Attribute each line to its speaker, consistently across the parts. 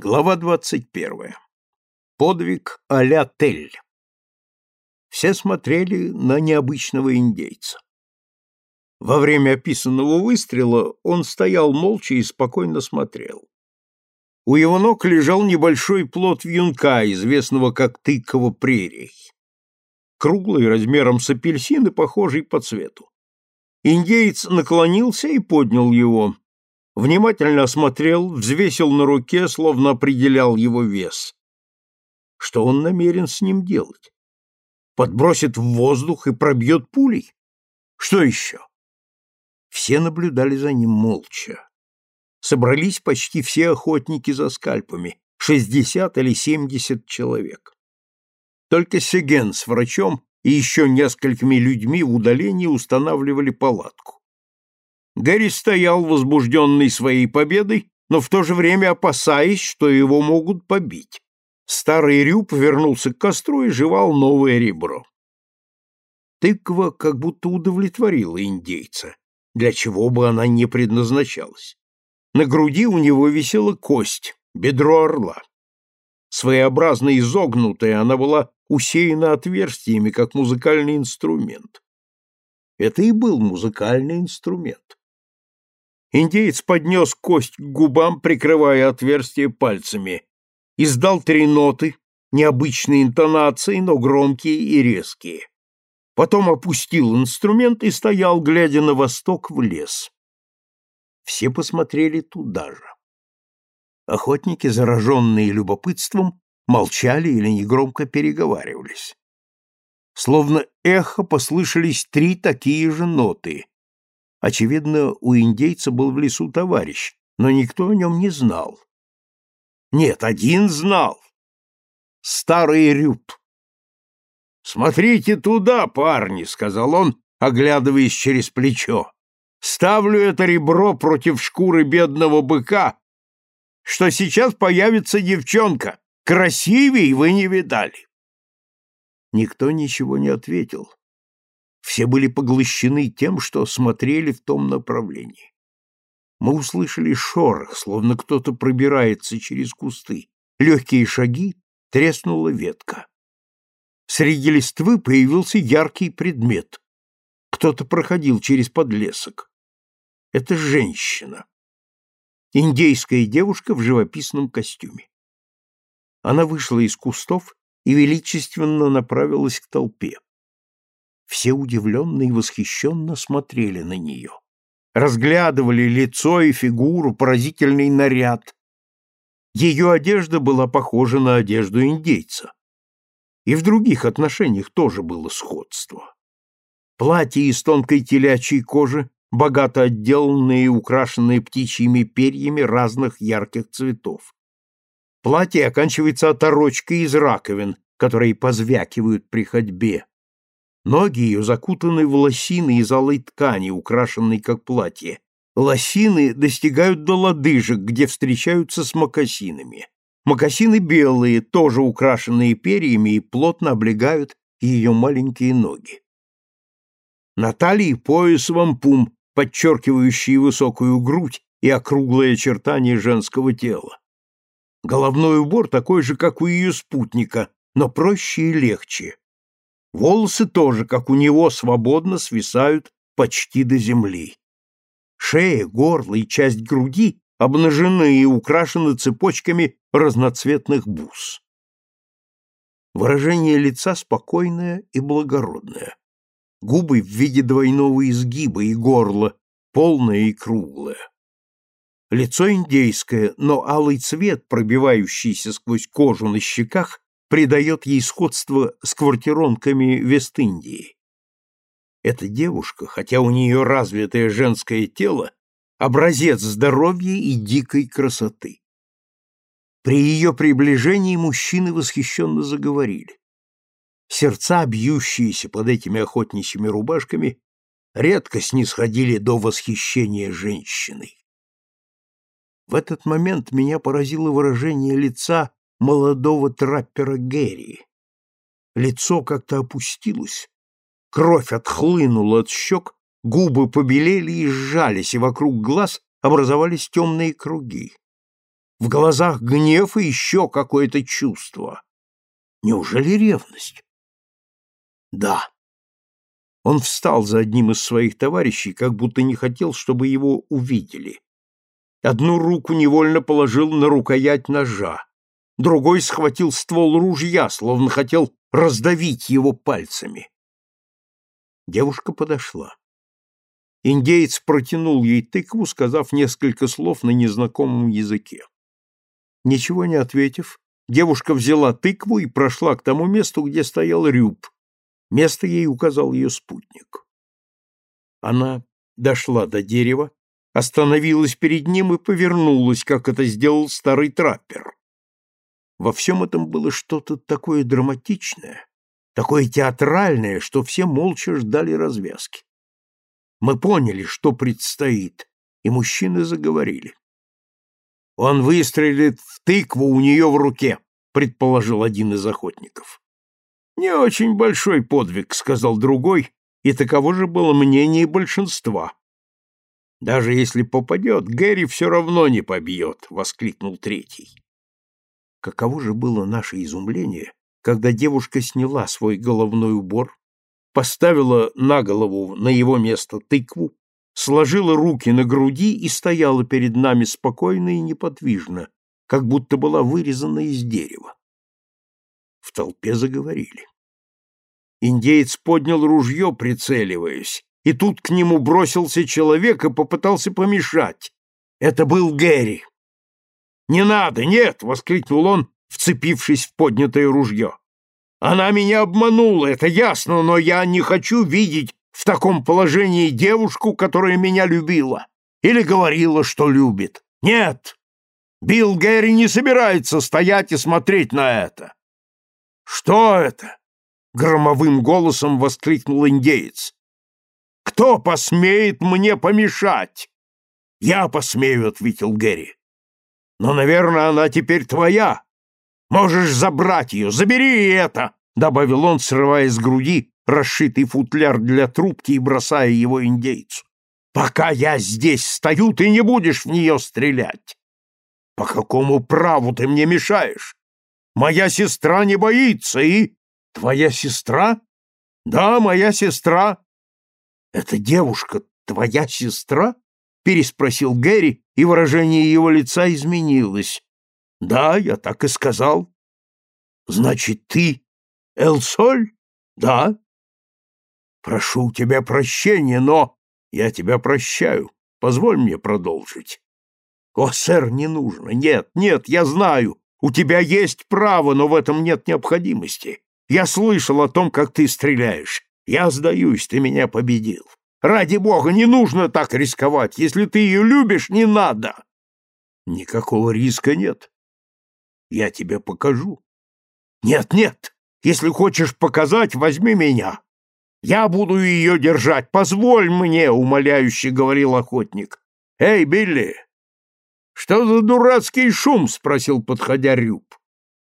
Speaker 1: Глава двадцать первая. Подвиг а-ля Тель. Все смотрели на необычного индейца. Во время описанного выстрела он стоял молча и спокойно смотрел. У его ног лежал небольшой плод вьюнка, известного как тыково прерий. Круглый, размером с апельсин и похожий по цвету. Индеец наклонился и поднял его, внимательно осмотрел, взвесил на руке, словно определял его вес. Что он намерен с ним делать? Подбросит в воздух и пробьет пулей? Что еще? Все наблюдали за ним молча. Собрались почти все охотники за скальпами, шестьдесят или семьдесят человек. Только Сеген с врачом и еще несколькими людьми в удалении устанавливали палатку. Гэри стоял возбужденный своей победой, но в то же время опасаясь, что его могут побить. Старый Рюб вернулся к костру и жевал новое ребро. Тыква как будто удовлетворила индейца, для чего бы она не предназначалась. На груди у него висела кость, бедро орла. Своеобразно изогнутая, она была усеяна отверстиями, как музыкальный инструмент. Это и был музыкальный инструмент. Индеец поднес кость к губам, прикрывая отверстие пальцами. Издал три ноты, необычные интонации, но громкие и резкие. Потом опустил инструмент и стоял, глядя на восток в лес. Все посмотрели туда же. Охотники, зараженные любопытством, молчали или негромко переговаривались. Словно эхо послышались три такие же ноты, Очевидно, у индейца был в лесу товарищ, но никто о нем не знал. Нет, один знал. Старый Рюб. «Смотрите туда, парни», — сказал он, оглядываясь через плечо. «Ставлю это ребро против шкуры бедного быка, что сейчас появится девчонка. Красивей вы не видали». Никто ничего не ответил. Все были поглощены тем, что смотрели в том направлении. Мы услышали шорох, словно кто-то пробирается через кусты. Легкие шаги, треснула ветка. Среди листвы появился яркий предмет. Кто-то проходил через подлесок. Это женщина. Индейская девушка в живописном костюме. Она вышла из кустов и величественно направилась к толпе. Все удивленно и восхищенно смотрели на нее. Разглядывали лицо и фигуру, поразительный наряд. Ее одежда была похожа на одежду индейца. И в других отношениях тоже было сходство. Платье из тонкой телячьей кожи, богато отделанные и украшенные птичьими перьями разных ярких цветов. Платье оканчивается оторочкой из раковин, которые позвякивают при ходьбе. Ноги ее закутаны в лосины из алой ткани, украшенной как платье. Лосины достигают до лодыжек, где встречаются с мокасинами. Мокасины белые, тоже украшенные перьями и плотно облегают ее маленькие ноги. На талии пояс вампум, подчеркивающий высокую грудь и округлое очертание женского тела. Головной убор такой же, как у ее спутника, но проще и легче. Волосы тоже, как у него, свободно свисают почти до земли. Шея, горло и часть груди обнажены и украшены цепочками разноцветных бус. Выражение лица спокойное и благородное. Губы в виде двойного изгиба и горло полное и круглое. Лицо индейское, но алый цвет, пробивающийся сквозь кожу на щеках, придает ей сходство с квартиронками Вест-Индии. Эта девушка, хотя у нее развитое женское тело, образец здоровья и дикой красоты. При ее приближении мужчины восхищенно заговорили. Сердца, бьющиеся под этими охотничьими рубашками, редко снисходили до восхищения женщиной. В этот момент меня поразило выражение лица молодого траппера Гэри. Лицо как-то опустилось, кровь отхлынула от щек, губы побелели и сжались, и вокруг глаз образовались темные круги. В глазах гнев и еще какое-то чувство. Неужели ревность? Да. Он встал за одним из своих товарищей, как будто не хотел, чтобы его увидели. Одну руку невольно положил на рукоять ножа, другой схватил ствол ружья, словно хотел раздавить его пальцами. Девушка подошла. Индеец протянул ей тыкву, сказав несколько слов на незнакомом языке. Ничего не ответив, девушка взяла тыкву и прошла к тому месту, где стоял рюб. Место ей указал ее спутник. Она дошла до дерева, остановилась перед ним и повернулась, как это сделал старый траппер. Во всем этом было что-то такое драматичное, такое театральное, что все молча ждали развязки. Мы поняли, что предстоит, и мужчины заговорили. Он выстрелит в тыкву у нее в руке, предположил один из охотников. Не очень большой подвиг, сказал другой, и таково же было мнение большинства. Даже если попадет, Гэри все равно не побьет, воскликнул третий. Каково же было наше изумление, когда девушка сняла свой головной убор, поставила на голову на его место тыкву, сложила руки на груди и стояла перед нами спокойно и неподвижно, как будто была вырезана из дерева. В толпе заговорили. Индеец поднял ружье, прицеливаясь, и тут к нему бросился человек и попытался помешать. Это был Гэри. «Не надо, нет!» — воскликнул он, вцепившись в поднятое ружье. «Она меня обманула, это ясно, но я не хочу видеть в таком положении девушку, которая меня любила или говорила, что любит. Нет, Билл Гэри не собирается стоять и смотреть на это. Что это? Громовым голосом воскликнул индеец. Кто посмеет мне помешать? Я посмею, ответил Гэри. Но, наверное, она теперь твоя. Можешь забрать ее, забери это, добавил он, срывая с груди расшитый футляр для трубки и бросая его индейцу. «Пока я здесь стою, ты не будешь в нее стрелять!» «По какому праву ты мне мешаешь? Моя сестра не боится и...» «Твоя сестра?» «Да, моя сестра». «Эта девушка твоя сестра?» — переспросил Гэри, и выражение его лица изменилось. «Да, я так и сказал». «Значит, ты Элсоль?» «Да». Прошу у тебя прощения, но я тебя прощаю. Позволь мне продолжить. О, сэр, не нужно. Нет, нет, я знаю. У тебя есть право, но в этом нет необходимости. Я слышал о том, как ты стреляешь. Я сдаюсь, ты меня победил. Ради бога, не нужно так рисковать. Если ты ее любишь, не надо. Никакого риска нет. Я тебе покажу. Нет, нет. Если хочешь показать, возьми меня. Я буду ее держать. Позволь мне, умоляюще говорил охотник. Эй, Билли! Что за дурацкий шум? спросил, подходя Рюб.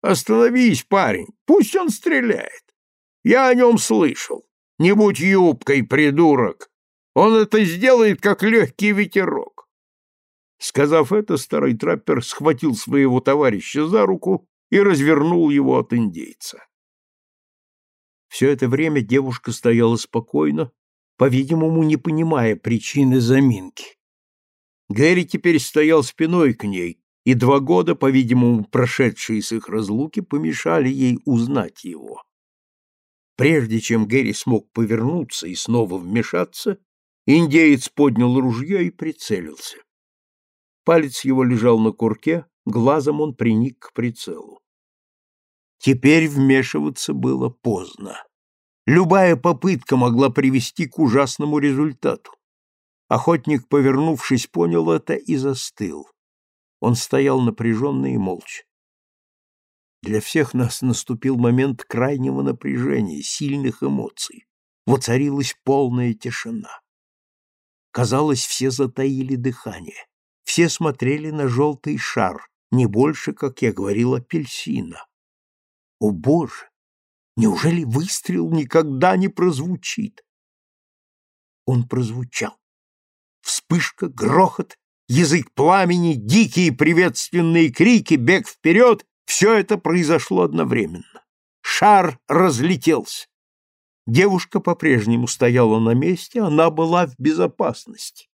Speaker 1: Остановись, парень, пусть он стреляет. Я о нем слышал. Не будь юбкой, придурок. Он это сделает, как легкий ветерок. Сказав это, старый траппер схватил своего товарища за руку и развернул его от индейца. Все это время девушка стояла спокойно, по-видимому, не понимая причины заминки. Гэри теперь стоял спиной к ней, и два года, по-видимому, прошедшие с их разлуки, помешали ей узнать его. Прежде чем Гэри смог повернуться и снова вмешаться, индеец поднял ружье и прицелился. Палец его лежал на курке, глазом он приник к прицелу. Теперь вмешиваться было поздно. Любая попытка могла привести к ужасному результату. Охотник, повернувшись, понял это и застыл. Он стоял напряженно и молча. Для всех нас наступил момент крайнего напряжения, сильных эмоций. Воцарилась полная тишина. Казалось, все затаили дыхание. Все смотрели на желтый шар, не больше, как я говорил, апельсина. О, Боже! Неужели выстрел никогда не прозвучит? Он прозвучал. Вспышка, грохот, язык пламени, дикие приветственные крики, бег вперед — все это произошло одновременно. Шар разлетелся. Девушка по-прежнему стояла на месте, она была в безопасности.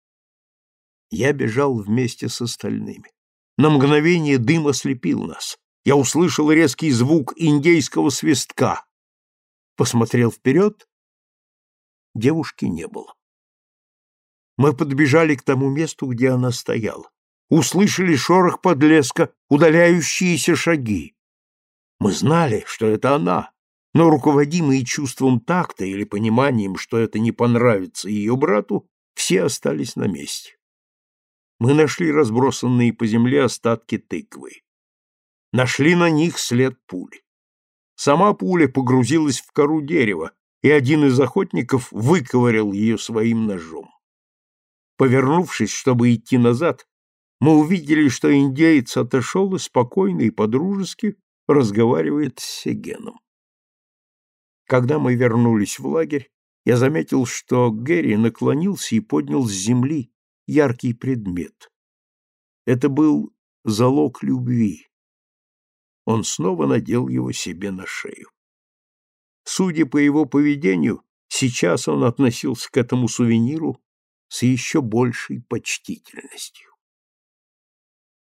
Speaker 1: Я бежал вместе с остальными. На мгновение дым ослепил нас. Я услышал резкий звук индейского свистка. Посмотрел вперед. Девушки не было. Мы подбежали к тому месту, где она стояла. Услышали шорох подлеска, удаляющиеся шаги. Мы знали, что это она, но, руководимые чувством такта или пониманием, что это не понравится ее брату, все остались на месте. Мы нашли разбросанные по земле остатки тыквы. Нашли на них след пули. Сама пуля погрузилась в кору дерева, и один из охотников выковырял ее своим ножом. Повернувшись, чтобы идти назад, мы увидели, что индеец отошел и спокойно и подружески разговаривает с Сегеном. Когда мы вернулись в лагерь, я заметил, что Гэри наклонился и поднял с земли яркий предмет. Это был залог любви. Он снова надел его себе на шею. Судя по его поведению, сейчас он относился к этому сувениру с еще большей почтительностью.